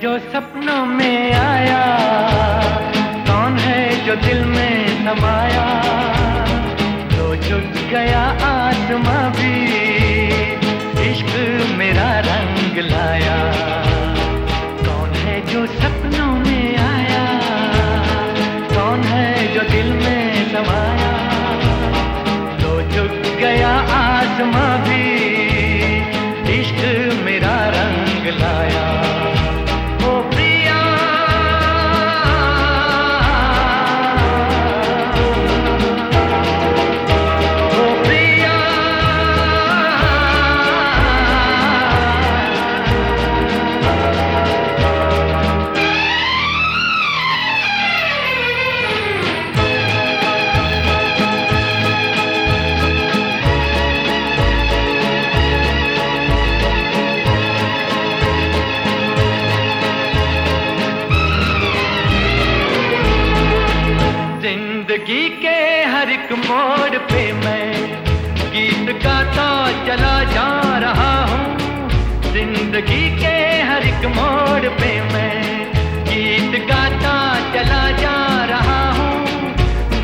जो सपनों में आया। कौन है जो दिल में समाया तो झुक गया आसमां भी, इश्क मेरा रंग लाया। कौन है जो सपनों में आया? कौन है जो दिल में समाया तो झुक गया आसमां एक मोड़ पे मैं गीत गाता चला जा रहा हूँ। ज़िंदगी के हर एक मोड़ पे मैं गीत गाता चला जा रहा हूँ।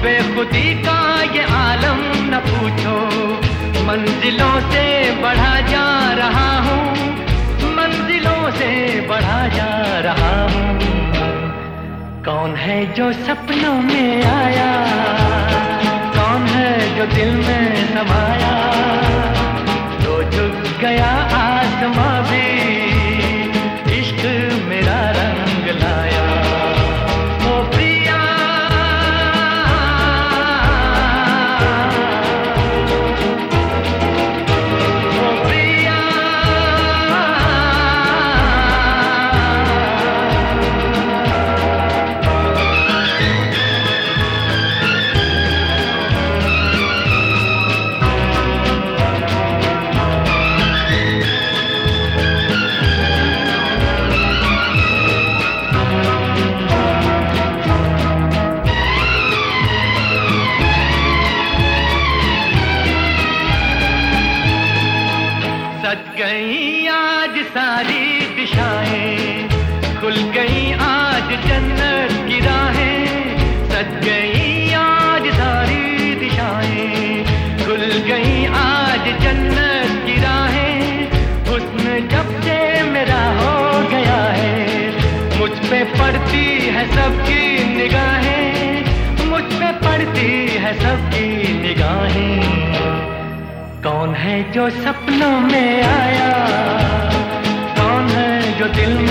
बेखुदी का ये आलम न पूछो, मंजिलों से बढ़ा जा रहा हूँ। मंजिलों से बढ़ा जा रहा हूँ। कौन है जो सपनों में आया? जो दिल में समाया आज जन्नत की राहें, हुस्न जब से मेरा हो गया है। मुझ पे पड़ती है सबकी निगाहें, मुझ पे पड़ती है सबकी निगाहें। कौन है जो सपनों में आया, कौन है जो दिल में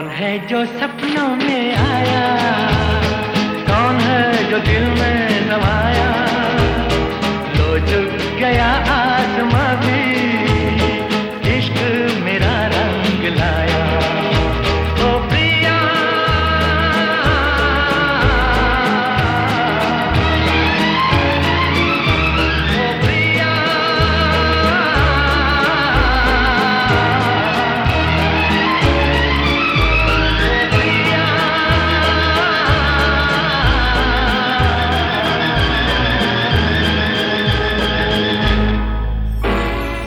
कौन है जो सपनों में आया? कौन है जो दिल में